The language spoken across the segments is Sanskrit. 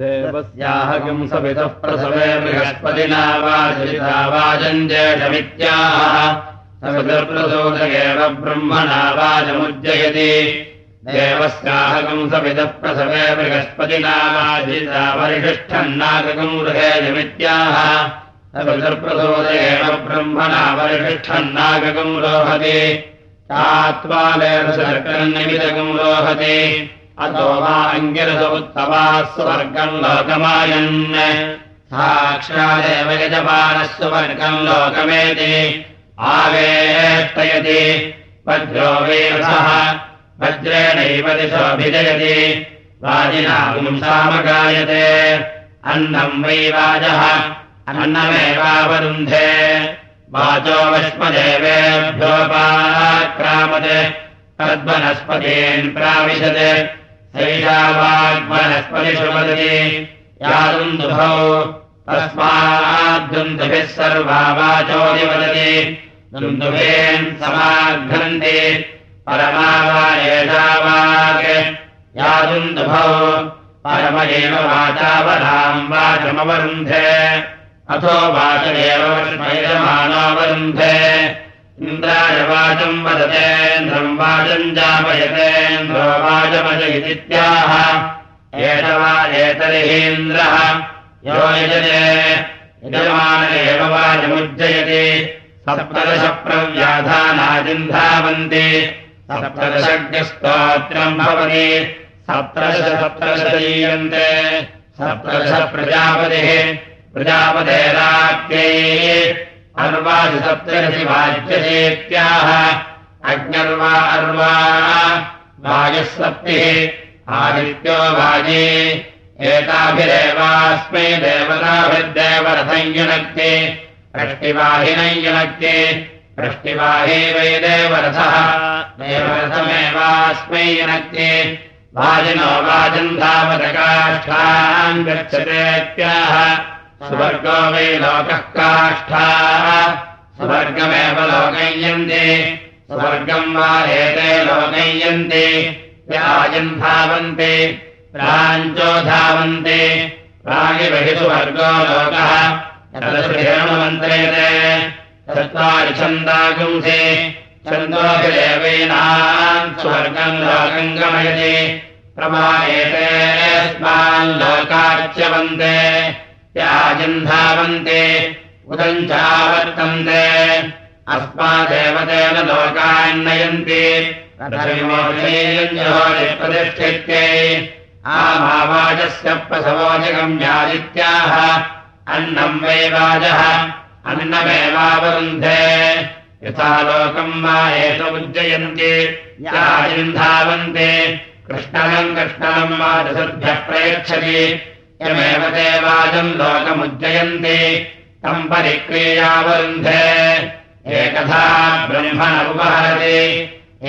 देवस्याः किम् सवितः प्रसवे बृहस्पतिना वाजिता वाजञ्जेषमित्याह सवितर्प्रसोदयेव ब्रह्मणा वाजमुज्जयति। देवस्याः किम् सवितः प्रसवे बृहस्पतिना वाजिता वरिष्ठन्नागकम् गृहेजमित्याह सवितर्प्रसोदयेव ब्रह्मणा वरिष्ठन्नागकम् रोहति। चात्वालेन शर्करन्निमितकम् रोहति अतो वा अङ्गिरस उत्तमा स्वर्गम् लोकमायन्। साक्षादेव यजमानः स्वर्गम् लोकमेति। आवेष्टयति। वज्रो वीरसः। वज्रेणैव दिशोऽभिजयति। वाजिना अन्नम् वै वाजः। अन्नमेवावरुन्धे। वाचो वश्मदेवेभ्योपाक्रामत् तद्वनस्पतीन् प्राविशत् तस्माद्दुन्दुभिः सर्वा वाचोदि समाघ्नन्ति परमा वा एषा वाक् यादुन्दुभौ परम एव वाचावराम् वाचमवरुन्धे। अथो वाच एव वैरमाणोऽवरुन्धे इन्द्राय वाचम् वदतेन्द्रम् वाचम् जापयतेन्द्रो वाचमजयित्याह एष वा एतर्हीन्द्रः। यो यजते यजमान एव वाचमुज्जयति। सप्तदशप्रव्याधानाजिन्धावन्ति सप्तदशज्ञस्तोत्रम् भवति। सप्तदश सप्तदशीयन्ते सप्तदश प्रजापतिः अर्वादिसप्तरसि वाच्यसेत्याह अग्न्यर्वा अर्वा वायः सप्तिः आदित्यो वाजे। एताभिरेवास्मै देवताभिर्देवरथञ्जुनक्ति। प्रष्टिवाहिनञ्जुनक्ति। प्रष्टिवाही वै देवरथः। देवरथमेवास्मै युनक्ति वाजिनो वाजम् धावतकाष्ठाम् गच्छतेत्याह सुवर्गो वै लोकः काष्ठाः। सुवर्गमेव लोकयन्ति। सुवर्गम् वा एते लोकयन्ति। व्याजम् धावन्ति प्राञ्चो धावन्ति। प्रागिबहि सुवर्गो लोकः। चत्वारि छन्दागुंसि छन्दोभिदेवीनाम् स्वर्गम् लोकम् गमयति। प्रमायेते अस्मान् त्याजिन्धावन्ते। उदम् चावर्तन्ते। अस्मादेवतेन लोकान्नयन्ति। प्रतिष्ठित्यै आमावाजस्य प्रसवोजगम्यादित्याह अन्नम् वै वाजः अन्नमेवावरुन्धे। यथा लोकम् वा एष उज्जयन्ति। याजिन्धावन्ते कृष्णलम् कृष्णलम् वाजसद्भ्यः प्रयच्छति यमेव ते वाजम् लोकमुज्जयन्ति तम् परिक्रियावरुन्धे एकथा ब्रह्मण उपहरति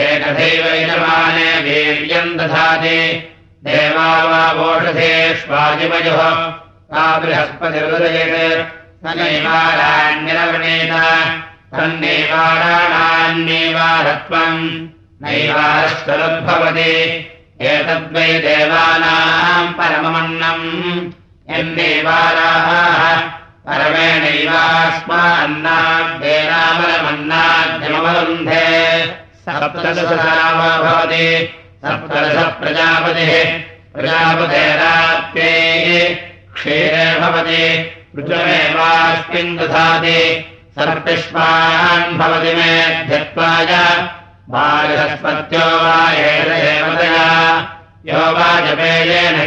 एकथैव यजमाने वीर्यम् दधाति देवा वोषधेष्वाजिमयोः सा बृहस्पतिरुदयेत् स नैवाराण्यरवणेन तन्नैवाराणान्यैवारत्वम् नैवारश्चरुद्भवति एतद्वै देवानाम् परममन्नम् परमेणैवास्मान्नाद्येनामलमन्नाद्यमवरुन्धे सप्तदशरामो भवति सप्तदश प्रजापतिः प्रजापतेराप्यै क्षीरे भवति ऋचमेवास्मिन् दधाति सर्पिष्मान् भवति मेध्यत्वाय बालहस्पत्यो वा एषदेवतया यो वा जपेयेन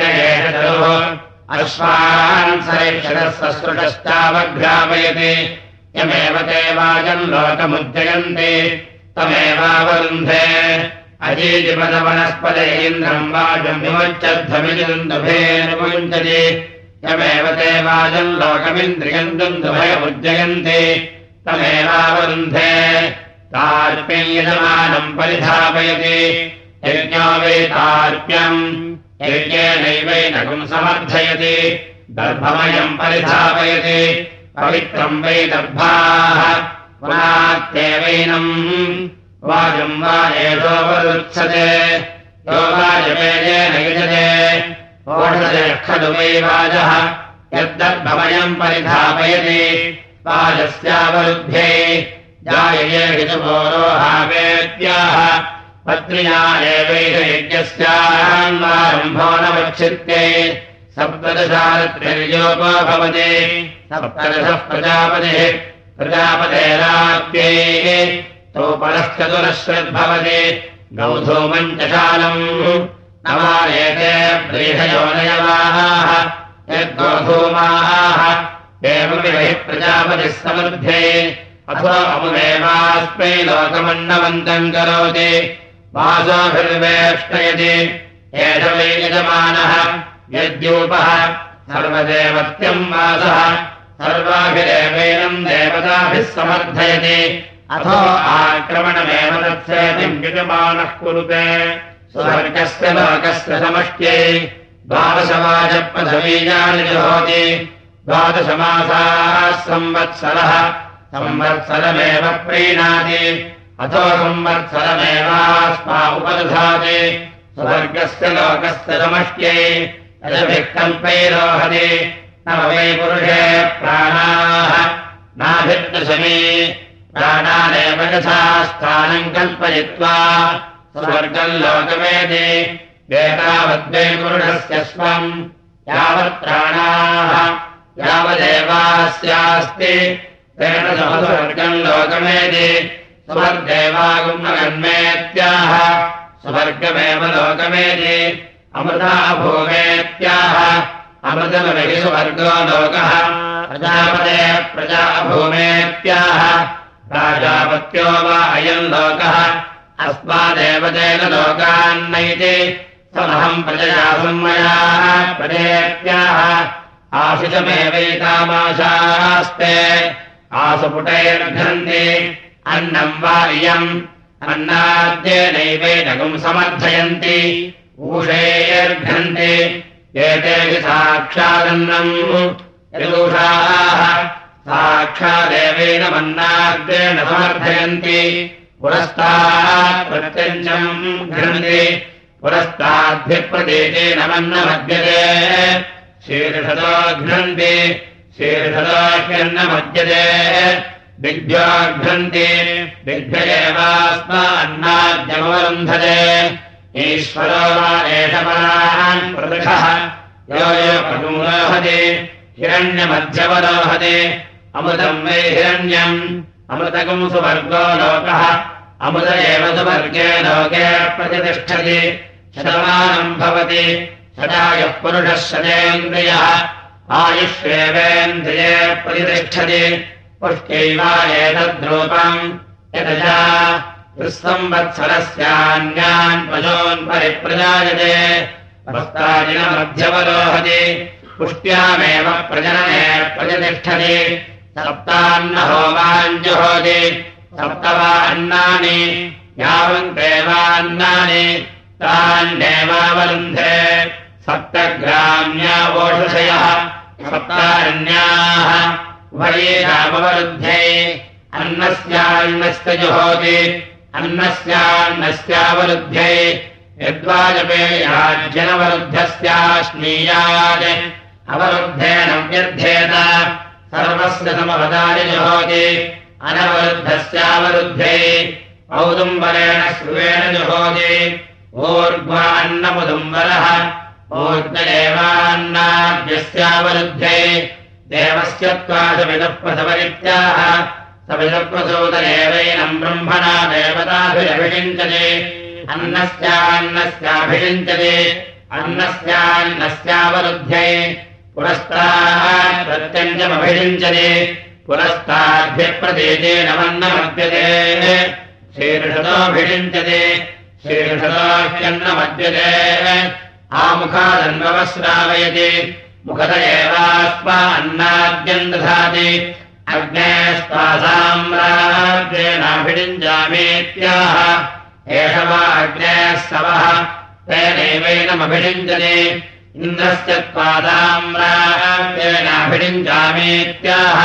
एष दरुः अश्वान् सरेक्षरसृष्टावघ्रापयति यमेव ते वाजम् लोकमुज्जयन्ति। तमेवावरुन्धे। अजीजिपदवनस्पदे इन्द्रम् वाजम् विमुञ्चध्वमिजुन्दुभेनुमुञ्चति यमेव ते वाजम् लोकमिन्द्रियम् दुन्दुभयमुज्जयन्ति तमेवावरुन्धे। तार्प्यम् यजमानम् परिधापयति। यज्ञो वै तार्प्यम् यज्ञेनैवैनकम् समर्थयति। दर्भमयम् परिधापयति। पवित्रम् वै दर्भाः। पुनात्येवैनम्। वाजम् वा ओषधयः खलु वै वाजः। यद्दर्भमयम् परिधापयति वाजस्यावरुध्ये जायये हितपोरोहावेत्याह पत्न्या एवैष यज्ञस्यारम्भो न वक्षित्ये सप्तदशारत्रिर्योपो भवति सप्तदशः प्रजापतिः प्रजापतेराप्ये। तौ परश्चतुरश्रद्भवति गौधूमम् च शालम्। नवारेते व्रीहयोनयवाः यद्गोधूमाः हि प्रजापतिः समृद्धे अथो अमुदेवास्मै लोकमन्नवन्तम् करोति। वासोभिर्वेष्टयति। एष वै यजमानः यद्यूपः सर्वदेवत्यम् वासः। सर्वाभिरेवैनम् देवताभिः समर्थयति। अथो आक्रमणमेव तत्सेतिम् यजमानः कुरुते स्वर्गस्य लोकस्य समष्ट्यै। द्वादशवाजपृथवीयानि जुहोति द्वादशमासाः संवत्सरः संवत्सरमेव प्रीणाति। अथो संवत्सरमेवास्मा उपदधाति। स्वर्गस्य लोकस्य समष्ट्यै रजभिः कल्पैरोहति न वै पुरुषे प्राणाः। नाभिर्दशमी। प्राणानेव यथा स्थानम् कल्पयित्वा स्वर्गम् लोकमेति। एतावद्वै पुरुषस्य स्वम् यावत् प्राणाः यावदेवास्यास्ति। तेन सह स्वर्गम् लोकमेति। स्वर्देवागुम्नगन्मेत्याह स्वर्गमेव लोकमेति। अमृता भूमेत्याह। अमृतमविहि स्वर्गो लोकः। प्रजापते प्रजा भूमेत्याह प्राजापत्यो वा अयम् लोकः। अस्मादेव तेन लोकान्नैति। समहम् प्रजया संमयाः प्रजेत्याह आशिषमेवैतामाशास्ते। आसुपुटैर्घन्ति अन्नम् वा इयम्। अन्नाद्येनैवैनगुम् समर्थयन्ति। ऊषैर्घन्ति एतेषु साक्षादन्नम्। साक्षादेवेन मन्नाद्येन समर्थयन्ति। पुरस्तात् प्रत्यञ्चम् घ्नन्ति पुरस्ताद्भिप्रदेशेन मन्नमद्यते शीर्षतो घ्नन्ति शीर्षतोह्यन्नमद्यते दिग्भ्योघ्नन्ति दिग्भ्य एवास्मान्नाद्यमवरुन्धते ईश्वरो वा एष परान् प्रदृशः यो यो प्रमुरोहति हिरण्यमध्यवरोहति अमृतम् वै हिरण्यम्। अमृतकम् सुवर्गो लोकः। अमृत एव सुवर्गे लोके प्रतिष्ठति। शतमानम् भवति शतायः पुरुषः शतेन्द्रियः आयुष्येवेन्द्रिये प्रतिष्ठति। पुष्ट्यैवा एतद्रूपम् यतजा त्रिसंवत्सरस्यान्यान् पशून् परिप्रजायते। वस्तादिनमध्यवरोहति पुष्ट्यामेव प्रजनने प्रतिष्ठति। सप्तान्न होमाञ्जुहोति। सप्त वा अन्नानि यावन्तेवान्नानि तान्नेवावरुन्धे सप्तग्राम्यावोषधयः सप्तारण्याः उभयेनामवरुध्ये अन्नस्यान्नस्य जुहोति अन्नस्यान्नस्यावरुध्ये यद्वाजपेयाज्जनवरुद्धस्याश्नीयात् अवरुद्धेन व्यर्थेत सर्वस्य समवदानि जुहोति अनवरुद्धस्यावरुद्धे। औदुम्बरेण श्रुवेण जुहोति ऊर्ध्वा अन्नमुदुम्बरः ऊर्ध एवान्नाद्यस्यावरुद्धे देवस्य त्वादविदः प्रसवरित्याह सविदप्रसूतदेवैनम् ब्रह्मणा देवताभिरभिषिञ्चते अन्नस्यान्नस्याभिषिञ्चते अन्नस्यान्नस्यावरुध्ये पुरस्तात् प्रत्यञ्जमभिषिञ्चते पुरस्ताद्भ्यप्रदेशेन वन्नमद्यते शीर्षतोऽभिषिञ्चते शीर्षतोह्यन्नमद्यते आमुखादन्ववस्रावयति मुखत एवास्मा अन्नाद्यम् दधाति। अग्नेस्त्वासाम्राज्येनाभिषिञ्जामेत्याह एष वा अग्नेः सवः तेनैवैनमभिषिञ्चते इन्द्रस्य त्वादाम्राज्येनाभिषिञ्जामेत्याह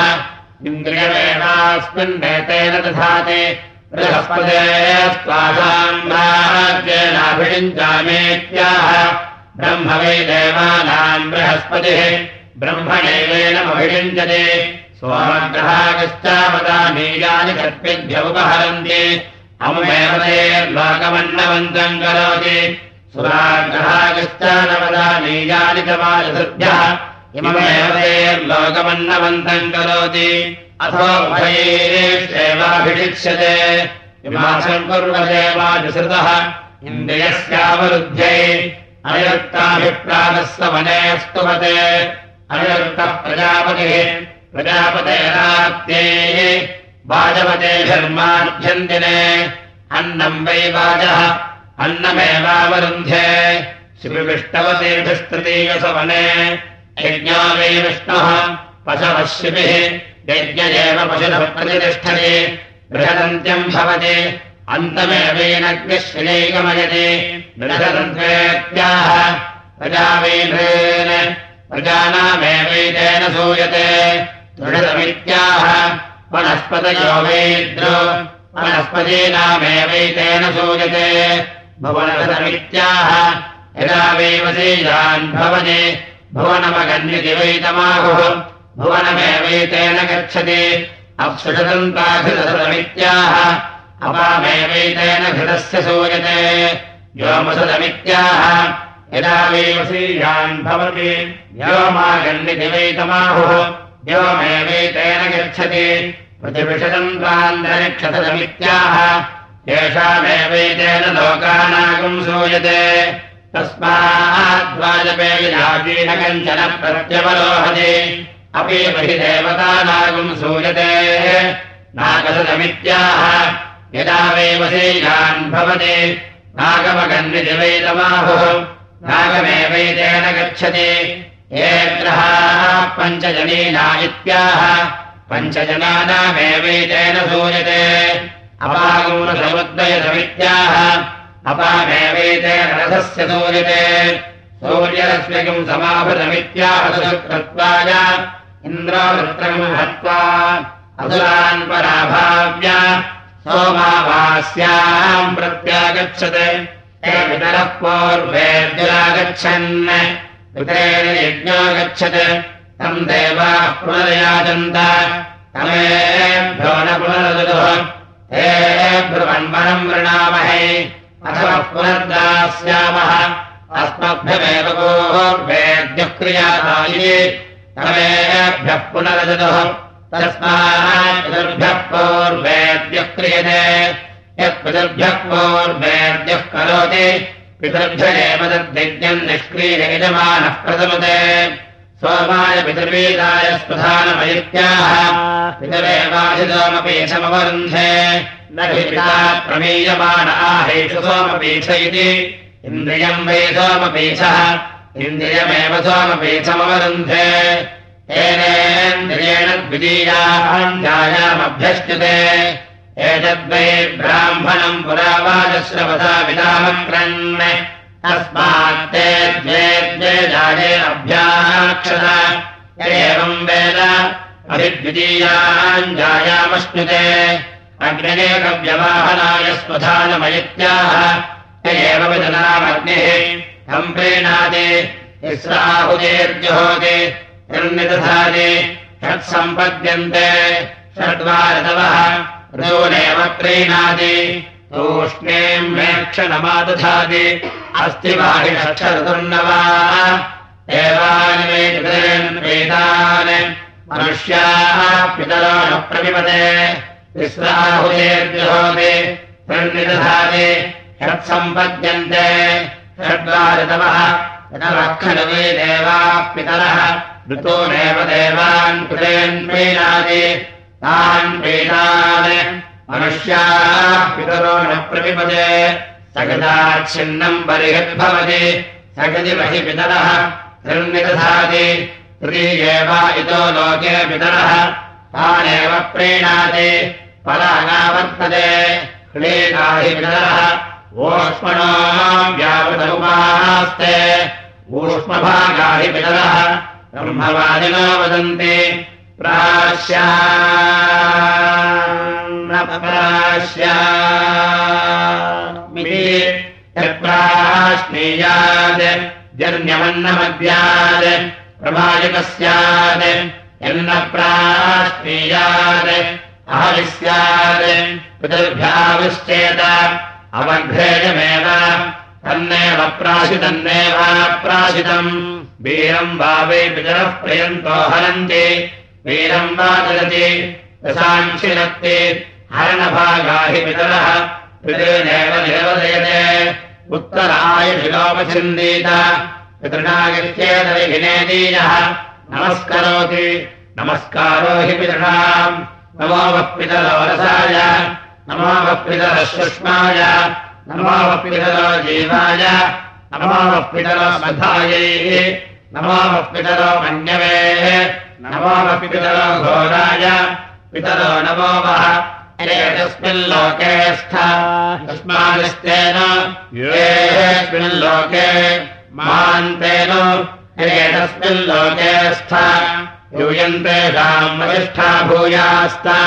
इन्द्रियमेवास्मिन्नेतेन दधाति। बृहस्पते स्वासाम् राज्येनाभिषिञ्चामेत्याह ब्रह्म वै देवानाम् बृहस्पतिः। ब्रह्मणैवेनमभिषिञ्चते सोमग्रहागश्चावदानीयानि शक्तिभ्य उपहरन्ति अमुमेव ते लोकमन्नवन्तम् करोति। सुराग्रहागश्च नवदानीयानि च वाजसृभ्यः इममेव ते लोकमन्नवन्तम् करोति। अथो भयैरेष्वेवाभिषिक्ष्यते इमासम् कुर्वते वाजसृतः इन्द्रियस्यावरुद्ध्यै अनिरुक्ताभिप्रातः सवने स्तुवते अनिरुक्तः प्रजापतिः प्रजापतेरात्यै वाजवते धर्माभ्यन्दिने अन्नम् वै वाजः अन्नमेवावरुन्ध्ये शिविविष्टवतीभिस्तृतीयसवने। यज्ञो वै विष्णुः पशवः शिविः। यज्ञ एव पशुनः प्रतिष्ठते। बृहदन्त्यम् भवति अन्तमेवैनग्निः श्रियैकमयति बृहदन्त्वेत्याह प्रजावैभ्रेन प्रजानामेवैतेन सूयते। दृढमित्याह वनस्पतयो वैद्रो वनस्पतीनामेवैतेन सूयते। भुवनमित्याह यदा वैवशीयान् भवति भुवनमगन्यति वैतमाहुः भुवनमेवैतेन गच्छति। अप्सुषदन्ताघृतमित्याह अपामेवैतेन घृतस्य सूयते। व्योमसदमित्याह यदा वैवशीयान् भवति व्योमागन्यति वैतमाहुः व्योमेवैतेन गच्छति। प्रतिविषदन्तान्तरिक्षतमित्याह येषामेवैतेन लोकानागम् सूयते। तस्माद्वाजपेयीन कञ्चन प्रत्यवरोहति अपि बहि देवतानागम् सूयते। नागसदमित्याह यदा वैवशीयान् भवति। नागमगन्विति वैतमाहुः नागमेवैतेन गच्छति। ग्रहाः पञ्चजनीना इत्याह। पञ्चजनानामेवैतेन सूयते। अपागौरसमुद्दयसमित्याह अपामेवैतेन रथस्य सूयते। सूर्यरश्मिकम् समाभृतमित्याह कृत्वाय इन्द्रवृत्रम् हत्वा असुरान् पराभाव्य सोमावास्याम् प्रत्यागच्छत्। हे पितरः पूर्वेद्युरागच्छन् पितरेण यज्ञो गच्छत् तम् देवाः पुनर्याचन्त तमेभ्यो न ब्रुवन्वनम् वृणामहे। अथवा पुनर्दास्यामः। अस्मभ्यमेव पूर्वेद्युः क्रियादायि तमेभ्यः पुनरदुः पितृभ्यः पूर्वेद्युः क्रियते। यत् पितृभ्यः पूर्वेद्युः करोति। पितृभ्य एव तद्यज्ञम् निष्क्रिययजमानः प्रथमते। सोमाय पितृवीराय स्पधानमयित्याह। पितरेवाधितोमपि समवरुन्धे न आहेषु सोमपीठ इति। इन्द्रियम् वै सोमपीठः। इन्द्रियमेव सोमपीठमवरुन्धे येनेन्द्रियेण द्वितीयाञ्जायामभ्यश्च्यते एतद्वै ब्राह्मणम् पुरावाजश्रवसा विदामक्रन् तस्मात्ते द्वे द्वे जाये अभ्याक्षत एवम् वेद अभिद्वितीयाञ्जायामश्नुते अग्निरेकव्यवाहनाय स्वधानमयित्याह। एव विदनामग्निः। तम् प्रीणाति निर्निदधाति षट्सम्पद्यन्ते ऋजोनेव प्रीणाति तूष्णीम् वेक्षणमादधाति अस्ति पितरेन् वेदान्। मनुष्याः पितरो न प्रविपते तिस्राहुतेर्जुहोति निर्निदधाति। षट्सम्पद्यन्ते षड्वारतवः। खलु वै देवाः पितरः ऋतोनेव देवान् कृतेन् प्रीणाति तान् पीठान् मनुष्याः न प्रविपदे सगदाच्छिन्नम् बर्हिर्भवति सगति बहि पितरः। निर्निदधाति। तृतीयेव इतो लोके पितरः। तानेव प्रीणाति परागावर्तते। क्लेकाहि पितरः। ओष्मणो व्यावृतमुपास्ते ऊष्मभागाहि पितरः ब्रह्मवादिनो वदन्ति प्राश्या प्राश्नीयात् जन्यमन्नमद्यात् प्रमायुकस्यात् यन्न प्राश्नीयात् आहविस्यात् पितृभ्याविश्चेत अवघ्रेयमेव तन्नेव प्राशितन्नेवाप्राशितम् वीरम् वा वै पितरः प्रयन्तो हरन्ति। वीरम् वा ददति रसांशिरक्ति हरणभागा हि पितरः पितृनेव निरवदयते। उत्तरायशिलोपछिन्दीत पितृणागित्येतविनेदीयः नमस्करोति नमस्कारो हि पितृणाम्। नमो वः पितरो रसाय नमो वः पितरः सुष्माय नमो पितरो जीवाय नमो वः पितरो मधायै नमो वः पितरो मन्यवे नमो वः पितरो घोराय पितरो नमो वः एतस्मिन् लोके स्था तस्मादिस्तेन येऽस्मिन् लोके महान्तेन एतस्मिन् लोके स्था यूयन्तेषाम् वसिष्ठा भूयास्ता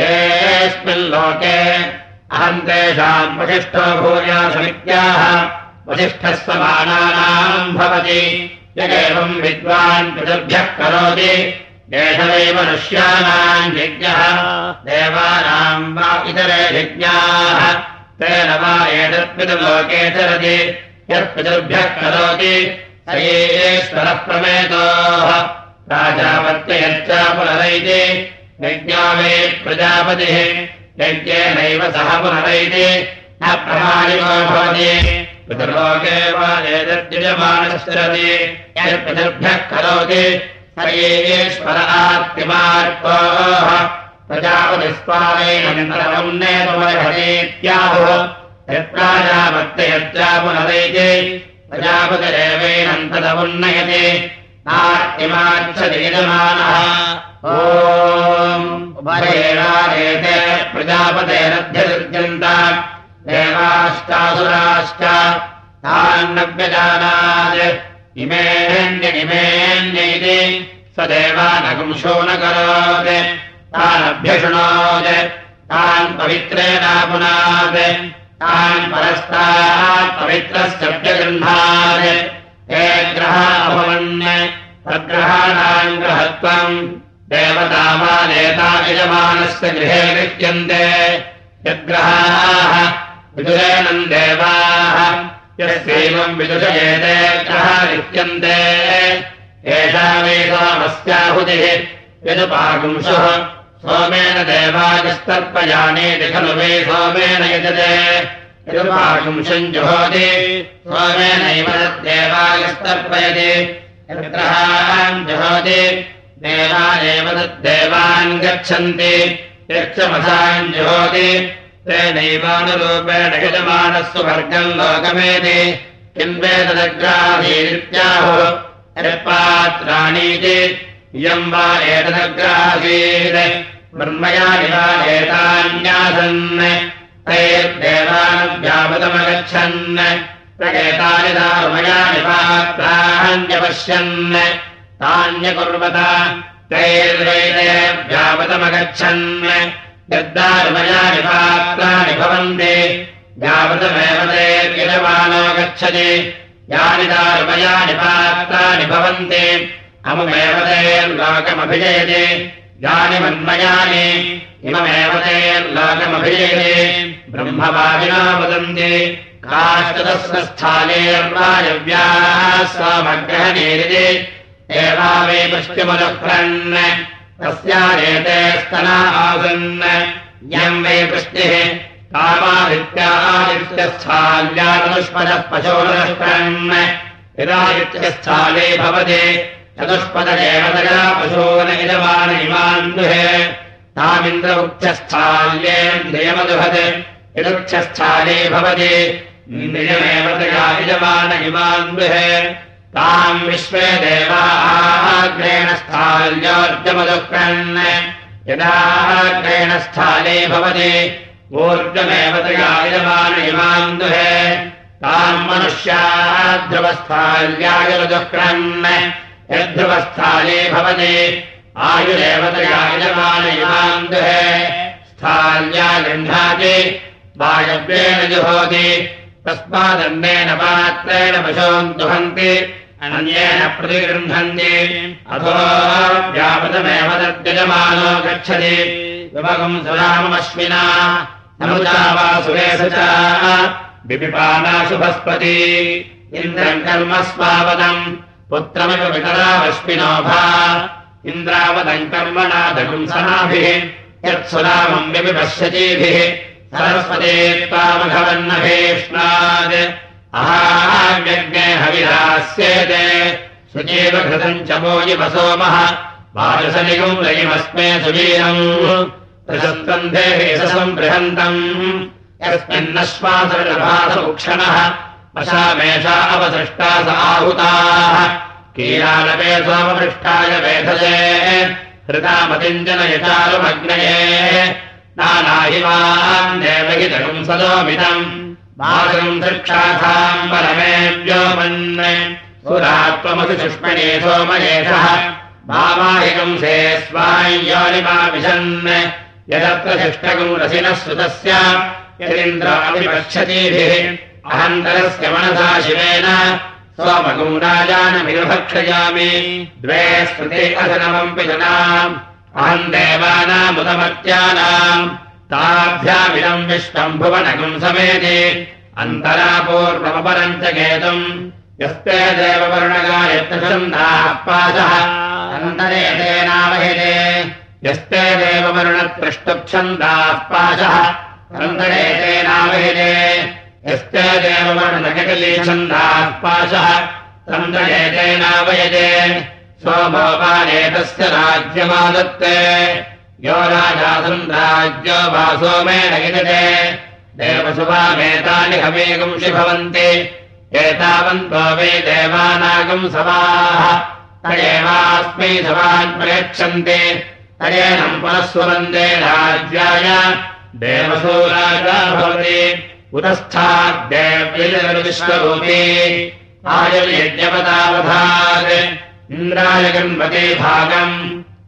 येऽस्मिन् लोके अहम् तेषाम् वसिष्ठो भूयासमित्याह वसिष्ठः समानानाम् भवति। यदेवम् विद्वान् पितृभ्यः करोति। एष वै मनुष्याणाम् यज्ञः। देवानाम् वा इतरे यज्ञाः। तेन वा एतत्पितृलोके चरति। यत्पितृभ्यः करोति। स एश्वरः प्रमेतोः राजापत्ययच्च पुनरैति यज्ञो वे प्रजापतिः। यज्ञेनैव सह पुनरैति। न प्रमाणिको भवति पितृलोके वा एतद्युजमानश्चरति यत्पितृभ्यः करोति नेतुमर्हतीत्याहुः यत्प्राजापत्ययच्च पुनरैति प्रजापतिरेवैनन्तरमुन्नयति। नाट्यमाच्छदीयमानः ओेते प्रजापतेरध्यसृज्यन्त देवाश्चासुराश्च तान्नव्यजानात् इमेऽन्यनिमेऽन्यैति स देवानगुंशो न करोत्। तानभ्यशृणोत्। तान् पवित्रेणापुनात् तान् परस्तात् व्यगृह्णात् हे ग्रहा अभवन्। तद्ग्रहाणाम् ग्रहत्वम्। देवतामानेता यजमानस्य गृहे गृह्यन्ते यद्ग्रहाः विदुरेणम् देवाः यस्यैवम् विदुषयेते एषा सोमेन देवागस्तर्पयानेति खलु वै सोमेन यजते। यजुपागुंशम् जुहोति। सोमेनैव तद्देवागस्तर्पयति जुहोति। देवानेव तद्देवान् गच्छन्ति। यक्षमसान् जुहोति। तेनैवानुरूपेण यजमानः सुवर्गम् लोकमेति किम् वेदग्रासीत्याहुः यत्पात्राणीति इयम् वा एतदग्रासीत् ब्रह्मयानि वा एतान्यासन् तैर्देवानव्यापदमगच्छन् प्रकेतानि दारुमयानि पात्राण्यपश्यन् तान्यकुर्वत तैर्वैदेव्यापदमगच्छन् यद्दारुमयानि पात्राणि भवन्ति गच्छति यानि दारुमयानि पात्राणि भवन्ति अमुमेव तैर्लोकमभिजयति यानि मन्मयानि इममेव तैर्लोकमभिजयति ब्रह्मवादिना वदन्ति काष्ठदस्वस्थानेर्वायव्याः स्वामग्रहणेरिति एवा वे पृष्टिमुदक्रन् तस्यारेते स्तना आसन् यम् वै पृष्टिः कामादित्यादित्यस्थाल्याचतुष्पदः पशोदक्रन् यदादित्यस्थाले भवति चतुष्पददेवतया पशून इदमान इमान् दुहे तामिन्द्रमुख्यस्थाल्येन्द्रियमदुहत् यदुक्षस्थाले भवति इन्द्रियमेव तया इजमान इमान् दुहे ताम् विश्वे देवाग्रेण स्थाल्योर्जमदुक्रन् यदाग्रेण स्थाले भवति ऊर्जमेव तया इजमान इमान् दुहे। ताम् मनुष्याः ध्रुवस्थाल्यायुर्दुक्रन् यद्ध्रुवस्थाले भवति आयुरेव तया इजमान इमान् दुहे। स्थाल्या गृह्णाति वायव्येन जुहोति तस्मादन्नेन पात्रेण पशून् दुहन्ति अन्येन प्रतिगृह्णन्ति। अथो व्यापृतमेव तद्यजमानो गच्छति। विभगम् सुराममश्विना। नमुचा वा सुरेश च विपिपानाशुभस्पति इन्द्रम् कर्म स्वावदम्। पुत्रमिव वितरामश्विनोभा इन्द्रावदम् कर्मणा दगुंसनाभिः यत्सुरामम् व्यपिपश्यतीभिः सरस्वते त्वामघवन्नभेष्णात् अहाव्यज्ञे हविरास्येते सुचेव घृतम् च मोयिव सोमः वारसनिगम् रयिमस्मे सुवीरम् यशसम् बृहन्तम् यस्मिन्नश्वासरभासमुक्षणः वशामेषा अवसृष्टा स आहुताः। कीलालपे सोमपृष्ठाय वेधये हृदामतिम् जनयचारुमग्नये नानाहिमान् देवहितकम् सदोमितम् मातरम् दृक्षाथाम् परमेव्योमन् पुरात्वमसि सुष्मणे सोमयेषः। मामाहिकम् से स्वायोनिमाविशन् यदत्र शिष्टकम् रसिनः सुतस्य। यदिन्द्राभिपक्षतीभिः अहन्तरस्य मनसा शिवेन। सोमकम् राजानमिभक्षयामि द्वे स्मृते असनमम् पिजनाम् अहम् देवानामुदमत्यानाम् ताभ्यामिदम् विश्वम् भुवनकम् समेति। अन्तरापूर्वमपरम् च केतुम्। यस्ते देववर्णगायत्रछन्दाः पाशः अन्तरे तेनावहिते यस्ते देववर्णत्रष्टुच्छन्दाः पाशः अन्तरे तेनावहिते यस्ते देववर्णकलीछन्दाः पाशः तन्दरे तेनावयते सोमोपानेतस्य राज्यमादत्ते यो राजासम् राज्यो वा सोमेण यजते। देवसुभामेतानि हवेगुंसि भवन्ति एतावन्तो वै देवानागम् सभाः। तदेवास्मै सभान् प्रयच्छन्ति तदेनम् पुनः स्ववन्दे राज्याय। देवसो राजा भवति। उतस्थाद्देव्यविश्वरूपी आयुर्यज्ञपदावधात्। इन्द्राय गण्पते भागम्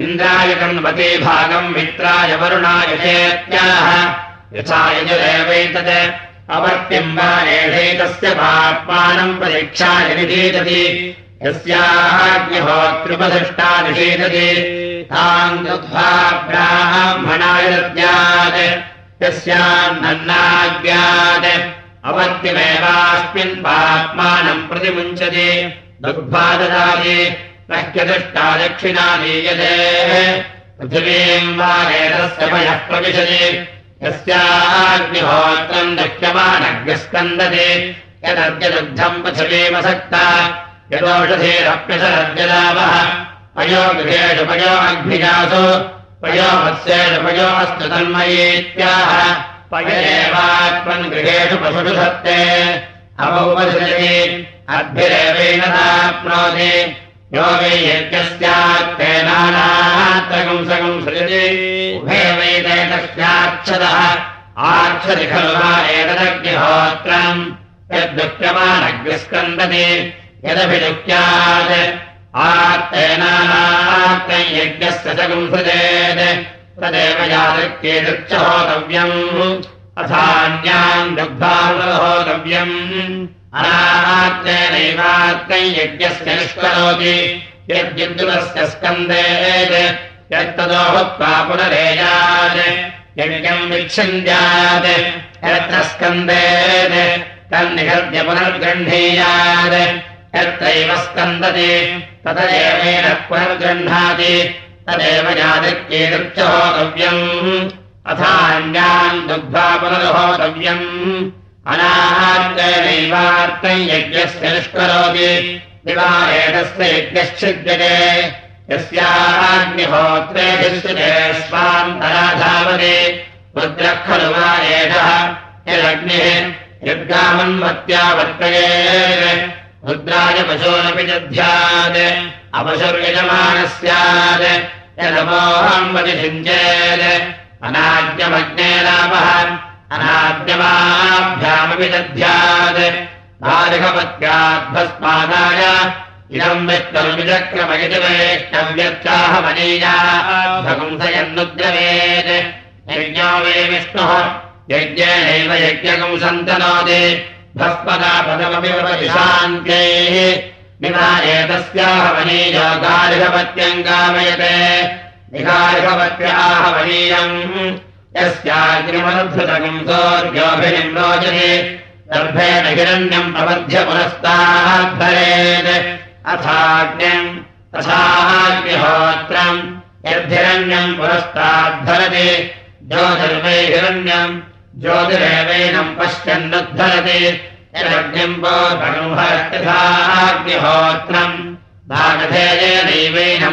इन्द्राय गण्पते भागम् मित्राय वरुणाय चेत्याह यथा यजुरेवैतत् अवर्त्यम् वा एषैतस्य पाप्मानम् परीक्षाय निषेदति यस्याग्निहोत्रुपदृष्टा निषेदति ताम् दुग्ध्वा ब्राह्मणाय दद्यात् यस्यान्नन्नाज्ञात् अवर्त्यमेवास्मिन् पाप्मानम् प्रतिमुञ्चति। ददाति नह्यदृष्टा दक्षिणा दीयते पृथिवीम् वा एतस्य पयः प्रविशति यस्याग्निहोत्रम् दह्यमानग्निस्कन्दते यदद्यदुग्धम् पृथिवीमसक्ता यदोषधेरप्यसरद्यदावः पयो गृहेषु पयो अग्निजासु पयो मत्स्येषु पयो अस्तु तन्मयेत्याह। पय एवात्मन् गृहेषु पशुषु सत्ते अद्भिरेवेन प्राप्नोति यो वै यज्ञस्यात्तेनानात्रकम् सकम् सृजति। उभे वै तस्याक्षदः आक्षति खलु वा एतदग्निहोत्रम्। यद्दुःख्यमानग्निस्कन्दति यदभिदुःख्यात् यज्ञस्य सकम् सृजेत्। तदेव दृक्ष होतव्यम् अथान्याम् दुग्धाहोतव्यम् अनात्तेनैवात्रै यज्ञस्य निष्करोति। यद्युद्युतस्य स्कन्देत् यत्तदो भूत्वा पुनरेयात्। यज्ञम् विच्छन्द्यात्। यत्र स्कन्देत् तन्निहत्य पुनर्गृह्णीयात्। यत्रैव स्कन्दति। तदेवेन पुनर्गृह्णाति। तदेव यादृक्येदृक्ष अथान्यान् दुग्धा पुनर्होतव्यम्। अनाहार्तेनैवार्तम् यज्ञस्य निष्करोति। दिवारेणस्य यज्ञश्चिद्यते। यस्याग्निहोत्रे दृश्यते स्वान्तरा धावति रुद्रः खलु वा एषः? यदग्निः यद्गामन्वत्या वर्तये। रुद्राय पशोनपि दध्यात्। अपशुर्यजमानः स्यात् यदमोहम्बतिषिञ्चेत् अनाद्यमग्ने लाभः अनाद्यमाभ्यामपि दध्यात् बालिकपत्याद्भस्मादाय इदम् वित्तमिचक्रमयति वैष्णव्यत्याहमनीयाभगुंसयन्नुद्रवेत् यज्ञो वे विष्णुः। यज्ञेनैव यज्ञकम् सन्तनोति भस्पदापदमपि शान्त्यैः निवारेतस्याहवनीयो गार्हपत्यम् कामयते निगार्हपत्याहवनीयम् यस्याग्निमनुद्धृतकम् सोऽर्घ्योभिनिम् रोचते गर्भेण हिरण्यम् प्रबध्य पुरस्ताद्धरेत् अथाग्निम् तथाग्निहोत्रम्। यद्धिरण्यम् पुरस्ताद्धरति ज्योतिर्वै हिरण्यम्। ज्योतिरेवैनम् पश्यन्नुद्धरति। यदग्निम्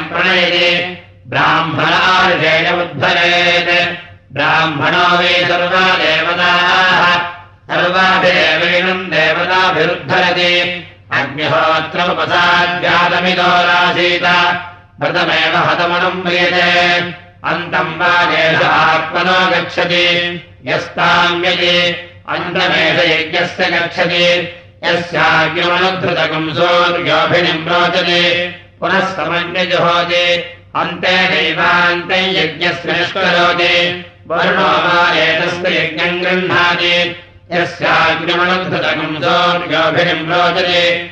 प्रणयति। ब्राह्मणार्धेय उद्धरेत् ब्राह्मणो वै सर्वा देवताः। सर्वाभिरेवैनम् देवताभिरुद्धरति। व्रतमेव हतमनम् म्रियते। अन्तम् वा एष आत्मनो गच्छति। यस्ताम्यति। अन्तमेष यज्ञस्य गच्छति। यस्याग्निमनुद्धृतकम् सोऽर्घ्योभिनिम् रोचते पुनः समन्यजुहोति नैवान्ते यज्ञस्य निष्करोति वर्णो वा एतस्य यज्ञम् गृह्णाति। यस्याग्निमनुद्धृतकम् सोऽर्घ्योभिनिम् रोचते।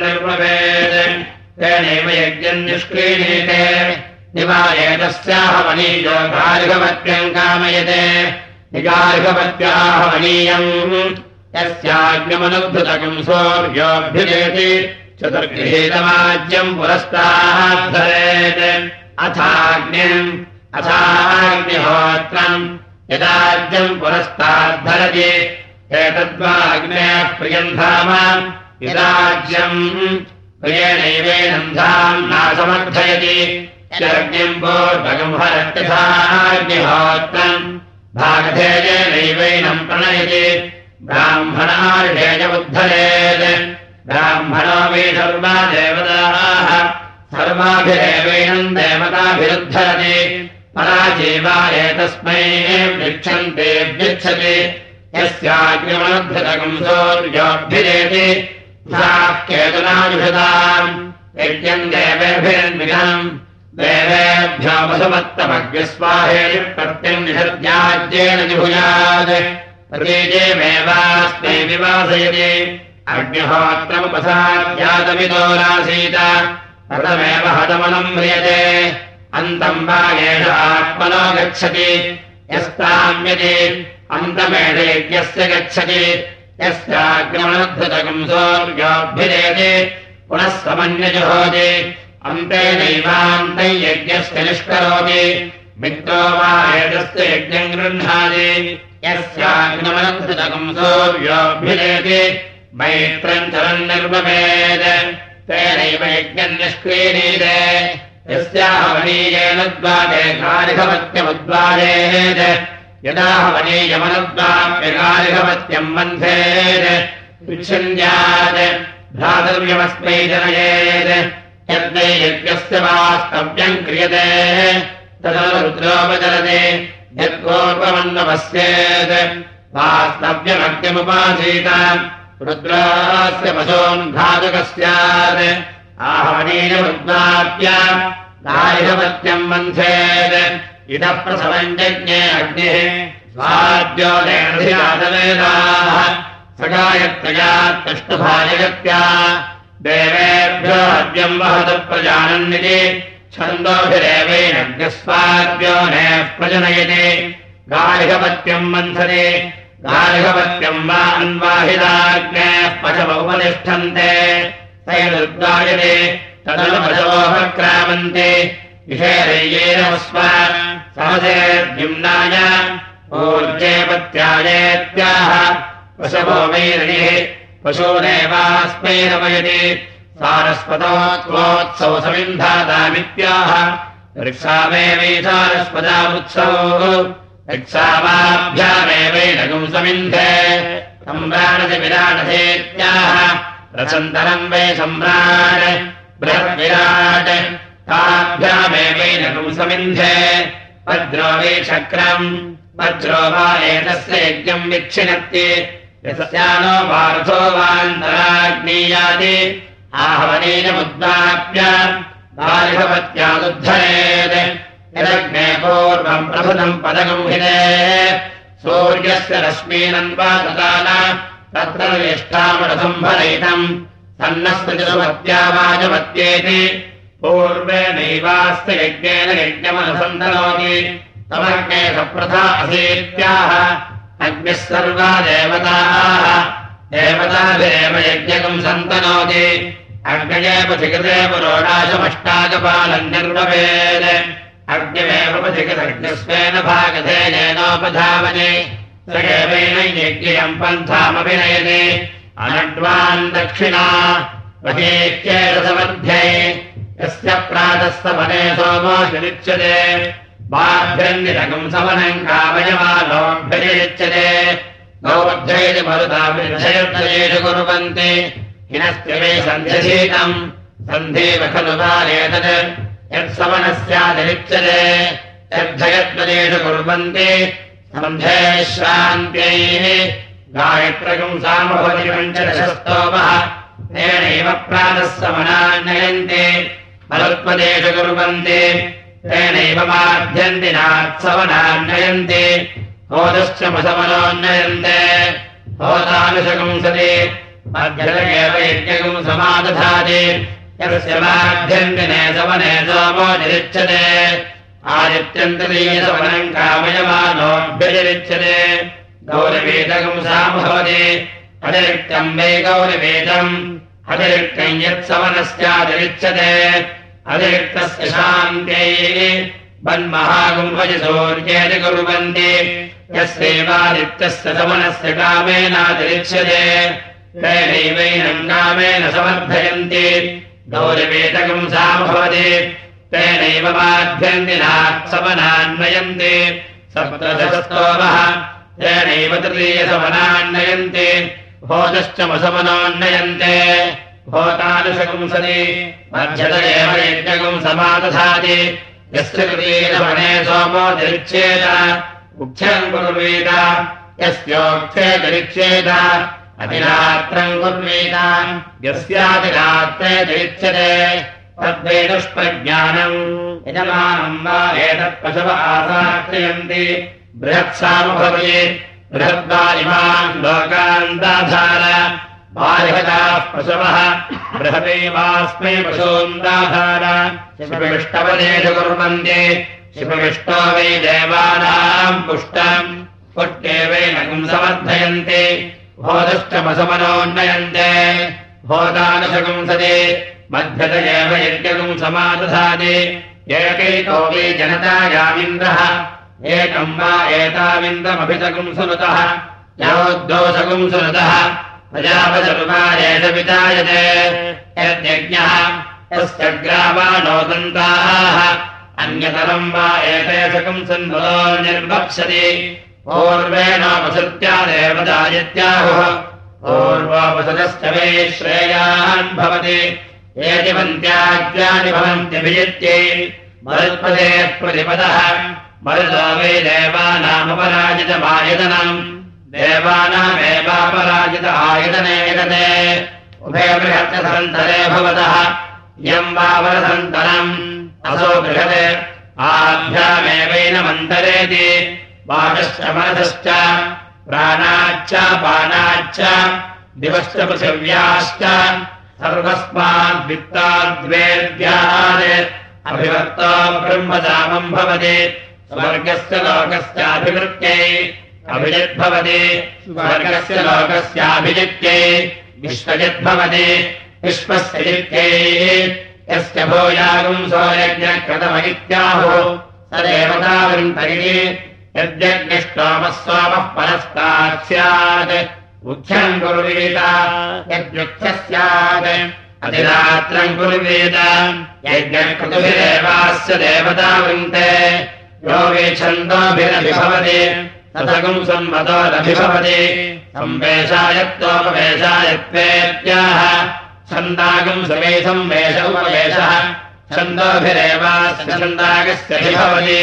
निर्मवेत् तेनैव यज्ञम् निष्क्रीणीते। निवारेतस्याहमनीयो गार्हवत्यम् कामयते। निगार्हवत्याहमनीयम् यस्याग्निमनुद्धृतकम् सोऽर्घ्योऽभ्युजेति पुरस्ताद्धरेत् अथाग्निम् अथाग्निहोत्रम्। यदाज्यम् पुरस्ताद्धरति। एतद्वाग्नेः प्रियम् धाम। यदाज्यम् प्रियेणैवेनम् धाम् नासमर्थयति। यज्ञम् पूर्वगम् हरत्यथाग्निहोत्रम्। भागधेयेनैवैनम् प्रणयति। ब्राह्मणार्हेयमुद्धरेत् ब्राह्मणो वै सर्वा देवताः। सर्वाभिरेवैनम् देवताभिरुद्धरति। पराजीवा एतस्मै वृक्षन्तेऽभ्यच्छति यस्याग्निमनुद्धृतकम् सोऽर्योऽभ्युजेति केतुनायुषताम् यज्ञम् देवेभिरन्विधम् देवेभ्यो वसुमत्तमग्निस्वाहेति प्रत्यम् निषद्याज्येन जुहुयात् प्रतीजेमेवास्मै विवासयति। अग्निहोत्रमुपसाद्यातमितो रासीत रतमेव हतमनम् म्रियते। अन्तम् वा एष आत्मनो गच्छति। यस्ताम्यति। अन्तमेष यज्ञस्य गच्छति। यस्याग्निमनुद्धृतकम् सोऽर्घ्योऽभ्युदेति पुनः समन्यजुहोति। अन्ते नैवान्तम् यज्ञस्य निष्करोति। मित्रो वा एतस्य यज्ञम् गृह्णाति। यस्याग्निमनुद्धृतकम् सोऽर्घ्योऽभ्युदेति मैत्रम् चलन् निर्मवेद तेनैव यज्ञम् निष्क्रीणीते यस्याह वनीयेन द्वारे कारिकवत्यमुद्वारेत् यदाह वनीयमनुद्वाप्यकारिकवत्यम् बन्धेत् विच्छिन्द्यात् भ्रातव्यमस्मै जनयेत् यद्वै यज्ञस्य वास्तव्यम् क्रियते। तदा रुद्रोपचरते। वास्तव्यमग्निमुपासीत रुद्रास्य पशोन्घातुकः स्यात् आहवनीयमुद्वाप्य दारिहपत्यम् बन्धेत् इतः प्रसवम् यज्ञे अग्निः। स्वाद्योदेधाः सगायत्रया तष्टुभाजगत्या देवेभ्यो हव्यम् वहतु प्रजानन्निति। छन्दोभिरेवैनग्निस्वाद्यो ने प्रजनयति। गार्हपत्यम् बन्धते गार्हपत्यम् वा अन्वाहिदाग्नेः पशवोपतिष्ठन्ते तैर्गायते तदनुपशवोपक्रामन्ते विषेरय्येन स्व समसेद्युम्नाय ऊर्जे पत्यायेत्याह। पशवो वैरणिः पशूनेवास्मै रमयति। सारस्वतो त्वोत्सव समिन्धातामित्याह वृक्षामेवै समिन्धे सम्राणति विराटधेत्याह रसन्तरम् वै सम्राट् बृहद्विराट् ताभ्यामेवैनगुम् समिन्धे वज्रो वै चक्रम् वज्रो वा एतस्य यज्ञम् विच्छिनत्ति यस्यानो वार्थो वान्तराग्नीयादि आहवनीयमुद्वाप्य बालिभवत्यादुद्धरेत् यदग्ने पूर्वम् प्रभुतम् पदगम्भिने सूर्यस्य रश्मीनम् वा ददान तत्र ज्येष्ठामरसम्भरयितम् सन्नस्तृजसुमत्या वाजमत्येति। पूर्वे नैवास्य यज्ञेन यज्ञमनुसन्दनोति तमग्ने सप्रथा असीत्याह अग्निः सर्वा देवताः। देवताभिरेव यज्ञकम् सन्तनोति। अग्नये पथिकृते पुरोडाशमष्टाकपालम् निर्ववेद अग्निमेव पथिकृतज्ञस्वेन भागधेनेनोपधावने। स एवेन यज्ञयम् पन्थामभिनयते अनड्वान् दक्षिणा वहेत्येरसमध्ये यस्य प्रातस्तवने सोमो विलिच्यते बाभ्यन्निरगम् समनम् कामयमानोऽभ्ययुच्यते गौबद्धैति मरुताभिर्षयर्धयेषु कुर्वन्ति। हिनस्ति वै सन्ध्यशीतम्। सन्धेव खलु बालेतत् यत्सवनस्यादिरिच्यते यद्धयद्वदेषु कुर्वन्ति। सन्धे श्रान्त्यैः। गायत्रकम् सामभवति तेनैव प्रातः समनान्नयन्ति मरुत्वदेषु कुर्वन्ति। तेनैव माध्यन्ति नात्सवनान्नयन्ति होदश्च मसमनोन्नयन्ते। होदानुशकम् सति मध्यमेव यज्ञकम् समादधाति यस्य माध्यन्तिने सवने सोमो निरिच्यते आदित्यन्तरीयसवनम् कामयमानोऽभ्यतिरिच्यते। गौरवेदकम् सामभवति अतिरिक्तम् वै गौरवेदम्। अतिरिक्तम् यत्सवनस्यातिरिच्यते अतिरिक्तस्य शान्त्यै वन्महागुम्भज सौर्येति कुर्वन्ति। यस्यैवादित्यस्य समनस्य कामेनातिरिच्यते। तेनैवैनम् कामेन समर्थयन्ति तेनैव माध्यन्ति नात्समनान्वयन्ति सप्तदशस्तोमः। तेनैव तृतीयसमनान्नयन्ति भोजश्च मसमनोन्नयन्ते। भोतानुशकुंसति मध्यत एव यज्ञकम् समादधाति। यस्य तृतीयसमने सोमो दरिच्येत उक्थ्यम् कुर्वीत यस्योक्थे दरिच्येत अतिरात्रम् कुर्वीत यस्यातिरात्रे दरिच्यते तद्वेदुष्प्रज्ञानम् यजमानम् वा एतत्पशव आसाक्रियन्ति। बृहत्सामभवति बृहद्वारिमान् लोकान् दाधार बालिहताः पशवः बृहदैवास्मै पशून् दाधार शिवविष्टवदेषु कुर्वन्ति शिवविष्टो वै देवानाम् पुष्टम्। पुष्टेवैनकम् समर्थयन्ति भोदष्टमसमनोन्नयन्ते भोदानुशकुंसति मध्यत एव यज्ञकम् समादधाति एकैको वै जनतायामिन्द्रः एकम् वा एताविन्दमभितकुम् सुनुतः। योद्दोषकुम् सुनुतः। प्रजापचरुमारेष विचायते। यद्यज्ञः यस्य ग्रामाणोदन्ताः अन्यतरम् वा एतेषकम् सन्मुलो निर्वक्ष्यति पूर्वेणोपसृत्या देवदायत्याहुः पूर्वोपसृतश्च वै श्रेयान् भवति। एतिवन्त्याज्ञानि भवन्त्यभिजित्यै मरुत्पदे प्रतिपदः। मरुतो वै देवानामुपराजितमायतनम् देवानामेवापराजित आयतने गते उभे बृहत्सन्तरे भवतः। इयम् वावरसन्तरम् असो बृहत्। आभ्यामेवैनमन्तरेति वाचश्च मनसश्च प्राणाच्च पानाच्च दिवश्च पृथिव्याश्च सर्वस्माद्वित्ताद्वेद्यात् अभिवर्तो ब्रह्मदामम् भवति स्वर्गस्य लोकस्याभिवृत्त्यै अभिजिद्भवति स्वर्गस्य लोकस्याभिजित्यै विश्वजिद्भवति विश्वस्य जित्यै यस्य भूयागुंसो यज्ञकृतम इत्याहुः स देवतावृन्तरिः यद्यज्ञष्टोमः सोमः परस्तात् स्यात् उच्छम् कुर्वीत यद्युक्थः स्यात् अतिरात्रम् कुर्वीत यज्ञकृतुभिरेवास्य देवतावृन्ते यो वेच्छन्दोभिरभिभवति तथगुम् सम्मतोरभिभवति संवेशायत्तोपवेशायत्वेत्याह छन्दागम् समे संवेश उपवेशः। छन्दोभिरेवास्य छन्दागस्य भवति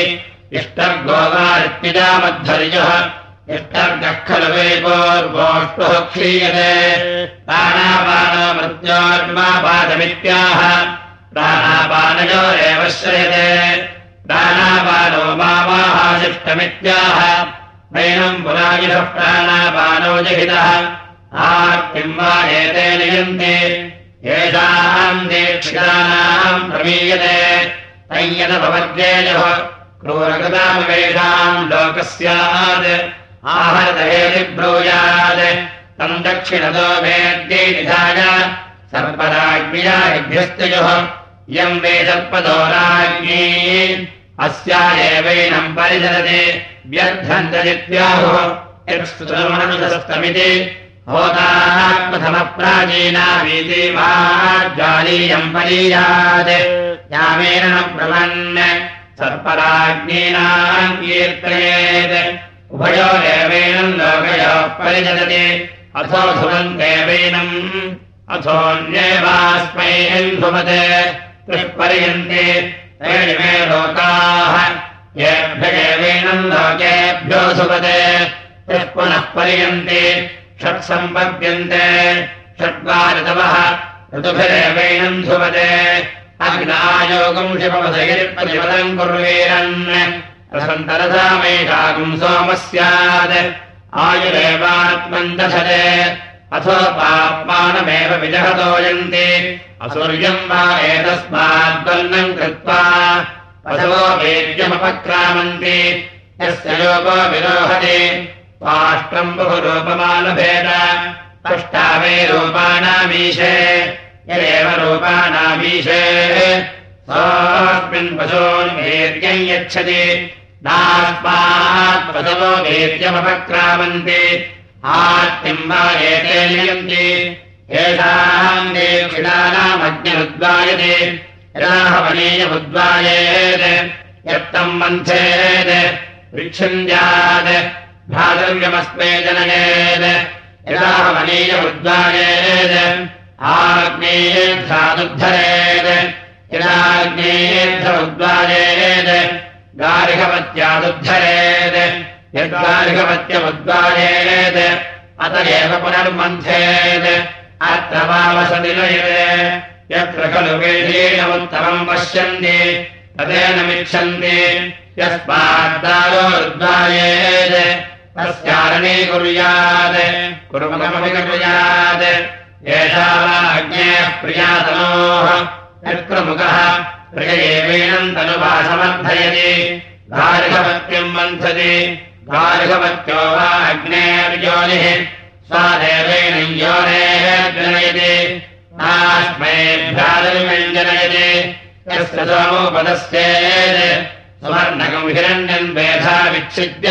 इष्टर्गोवारित्पिजामद्धर्यः इष्टर्गः खलु वेपोर्वोष्टुः क्षीयते। प्राणापानो मृत्योर्मापादमित्याह प्राणापानयोरेव श्रयते। प्राणापानो मावाहाशिष्टमित्याह नैनम् पुरायुधः प्राणापानो जहितः। आर्तिम् वा एते नियन्ते। येषाम् दीक्षितानाम् प्रमीयते। तय्यदभवद्येजः क्रूरकृतामवेषाम् लोकस्यात् आहरदहेति ब्रूयात् तम् दक्षिणतो वेद्ये निधाय। सर्पराज्ञयाभ्यस्तयोः इयम् वे सर्पदो राज्ञी। अस्या एवैनम् परिचरति व्यर्थन्तजित्याहुः। यत्स्तुतमनुसस्तमिति होतात्मथमप्राचीनावीति वा ज्वालीयम् परीयात्। यामेन ब्रवन् सर्पराज्ञीनाम् कीर्तयेत् उभयोरेवैनम् लोकयोः परिचरति अथो देवैनम्। अथोऽन्येवास्मै ध्रुवते। त्रिपर्यन्ते मे लोकाः। येभ्येवैनम् लोकेभ्यो सुपते यः पुनः पर्यन्ते। षट्सम्पद्यन्ते षड्वारितवः ऋतुभिरेवैनम् ध्रुवते अग्नायोगम् शिवपदगिरिपतिपदम् कुर्वीरन्। रसन्तरसामेषागम् सोमः स्यात् आयुरेवात्मम् दशते अथो पाप्मानमेव विजहतोयन्ति असुर्यम् वा एतस्माद्वर्णम् कृत्वा पशवो वेद्यमपक्रामन्ति यस्य योगो विरोहति। पाष्ट्रम् बहुरूपमालभेद। अष्टावे रूपाणामीशे यदेव रूपाणामीशे स्वास्मिन् पशोन् वीर्यम् यच्छति। वीर्यमपक्रामन्ति। आत्तिम् वा एते नियन्ति। येषाम् दीक्षिणानामज्ञमुद्वायते यदाहवनीयमुद्वायेत्। यत्तम् मन्थेत्। विच्छिन्द्यात् भ्रातव्यमस्मे जनयेत्। यदाहवनीयमुद्वायेत् आग्नेयेद्धादुद्धरेत् यदाग्नेयेद्धमुद्वायेत् गार्हवत्यादुद्धरेत् यद्गार्हवत्यमुद्वायेत् अत एव पुनर्मन्थेत् अत्र वावसनिलयते यत्र खलु वेदीनमुत्तमम् पश्यन्ति तदेनमिच्छन्ति यस्माद्दारोद्वायेत् तस्यारणे कुर्यात् कुर्मकमपि कुर्यात् एषा वा अज्ञेः प्रियातनोः यत्र मुखः प्रिय एवेणम् तनुवा समर्थयति गार्हवत्यम् मन्थति। गार्हवत्यो वा अग्नेर्योनिः सा देवेन योनेः नास्मै भ्रातृव्यञ्जनयति। यस्य सोमोपदस्येत् सुवर्णकम् हिरण्यम् वेधा विच्छिद्य।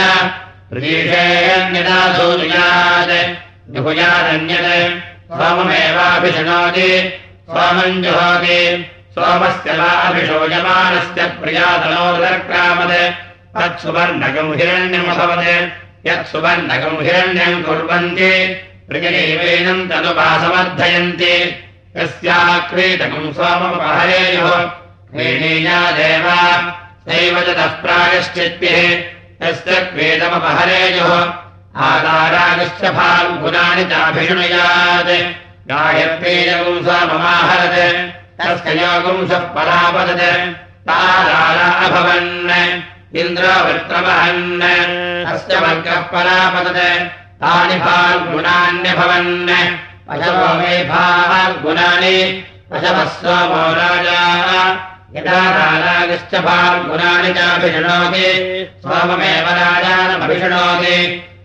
जुहुयादन्यत् सोममेवाभिशृणोति सोमम् जुहोति सोमस्य वा अभिषोजमानस्य तत्सुवर्णकम् हिरण्यमभवत् यत्सुवर्णकम् हिरण्यम् कुर्वन्ति। प्रियैवेनम् तनुपासमर्थयन्ति यस्याक्रीतकम् सोमपहरेयुः क्रीणीयादेव सैव ततः प्रायश्चित्तिः। यस्य क्रीडमपहरेयुः आदारागश्च फाल्गुणानि चाभिषुणयात्। गायत्रीजगुम् सोममाहरत् तस्य योगुंसः परापदत्। ताराला अभवन्। इन्द्रवृत्रवहन् तस्य वर्गः परापदत्। तानि फाल्गुणान्यभवन् पशवो मे फाल्गुणानि पशवः सोमो राजा। यदा राजागश्च फाल्गुणानि चाभिषणोति सोममेव राजानमभिषणोति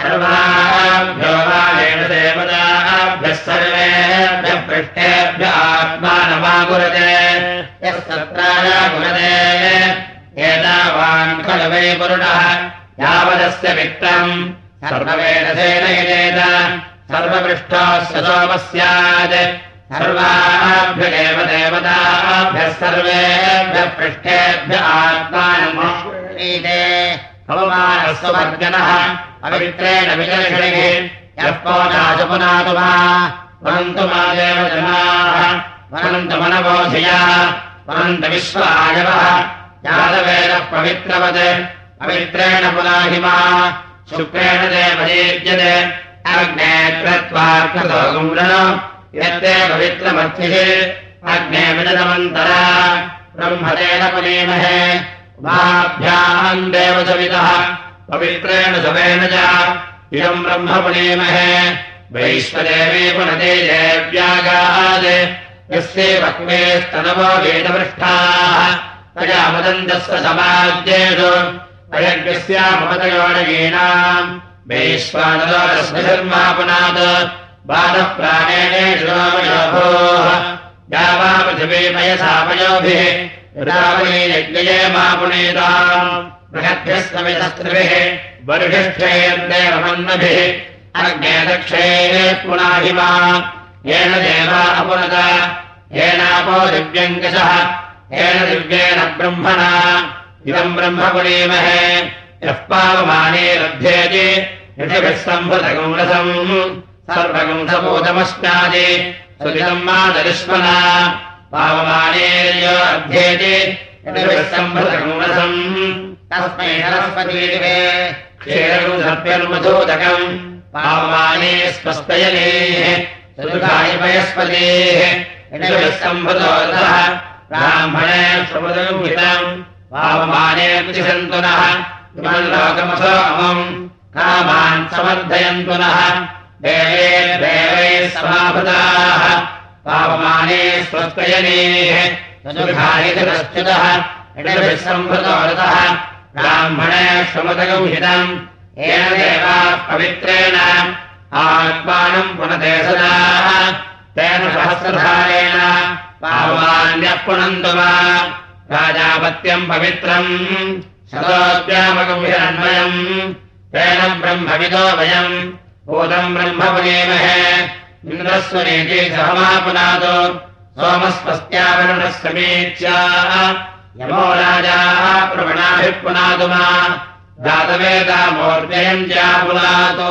सर्वाभ्यो वालेण देवताभ्यः सर्वेभ्यः पृष्ठेभ्य यस्तत्राय कुरते एतावान् खलु वै पुरुणः यावदस्य वित्तम् यजेत सर्वपृष्ठस्य सोमः स्यात् सर्वाभ्यगेव देवताभ्यः सर्वेभ्यः पृष्ठेभ्य आत्मानमीते भवमानस्वर्गनः पवित्रेण विजर्षणिः यः पोनाच पुनातु वा वनन्तु मा देवजनाः वनन्तु मनबोधया वनन्त विश्वायवः यादवेन पवित्रवत् पवित्रेण पुनाहि मा शुक्रेण यत्ते पवित्रमर्थिः अग्ने ब्रह्मतेन पुनीमहे उभाभ्याम् देवसवितः पवित्रेण सवेन च इदम् ब्रह्म पुनीमहे वैश्वदेवी पुनते देव्यागात् यस्ये वक्मेस्तनवो वेदपृष्ठाः। तया वदन्तस्य समाद्येषु अयज्ञस्यामपतयोणगीणाम् वैश्वानरोरस्मधर्मा पुनात् बालः प्राणेनेषोमयोभोः या वा पृथिवीमयसामयोभिः यज्ञये मा समितस्त्रिभिः वरुषिष्ठेर्देवमन्नभिः अग्ने दक्षे पुनाहि मा येन देवा अपुनत येनापो दिव्यङ्कशः येन दिव्येन ब्रह्मणा। इदम् ब्रह्म पुनीमहे यः पावमाने लभ्येति यथिभिः सम्भृतगुंरसम् सर्वगुंसबोधमस्नादि सुदितम् मादरिष्मना पावमानेर्यो अध्येति यथिभिः सम्भृतगुंरसम् तस्मै सरस्वतीदिवे क्षीरगुंसर्प्यन्मधूदकम् पावमाने स्वस्तयनेः सुदुखायपयस्पतेः यथिभिः सम्भृतोऽर्थः ब्राह्मणे स्वमुदगुहितम् पावमाने सन्तु नः लोकमसो अमम्। कामान् समर्थयन्तु नः। देवे देवैः समाभृताः पवित्रेण आत्मानम् पुनते सदा। तेन सहस्रधारेण पावमान्यः पुनन्तु वा। राजापत्यम् पवित्रम् शतोद्यामगम्भीरन्वयम् तेन ब्रह्मविदो वयम् भूतम् ब्रह्म पुनेमहे इन्द्रस्वनेति सहमापुनादो सोमस्वस्त्यावरुणः समीच्या यमो राजाः प्रवणाभिः पुनातु मा जातवेदामोर्जयम् ज्यापुनातो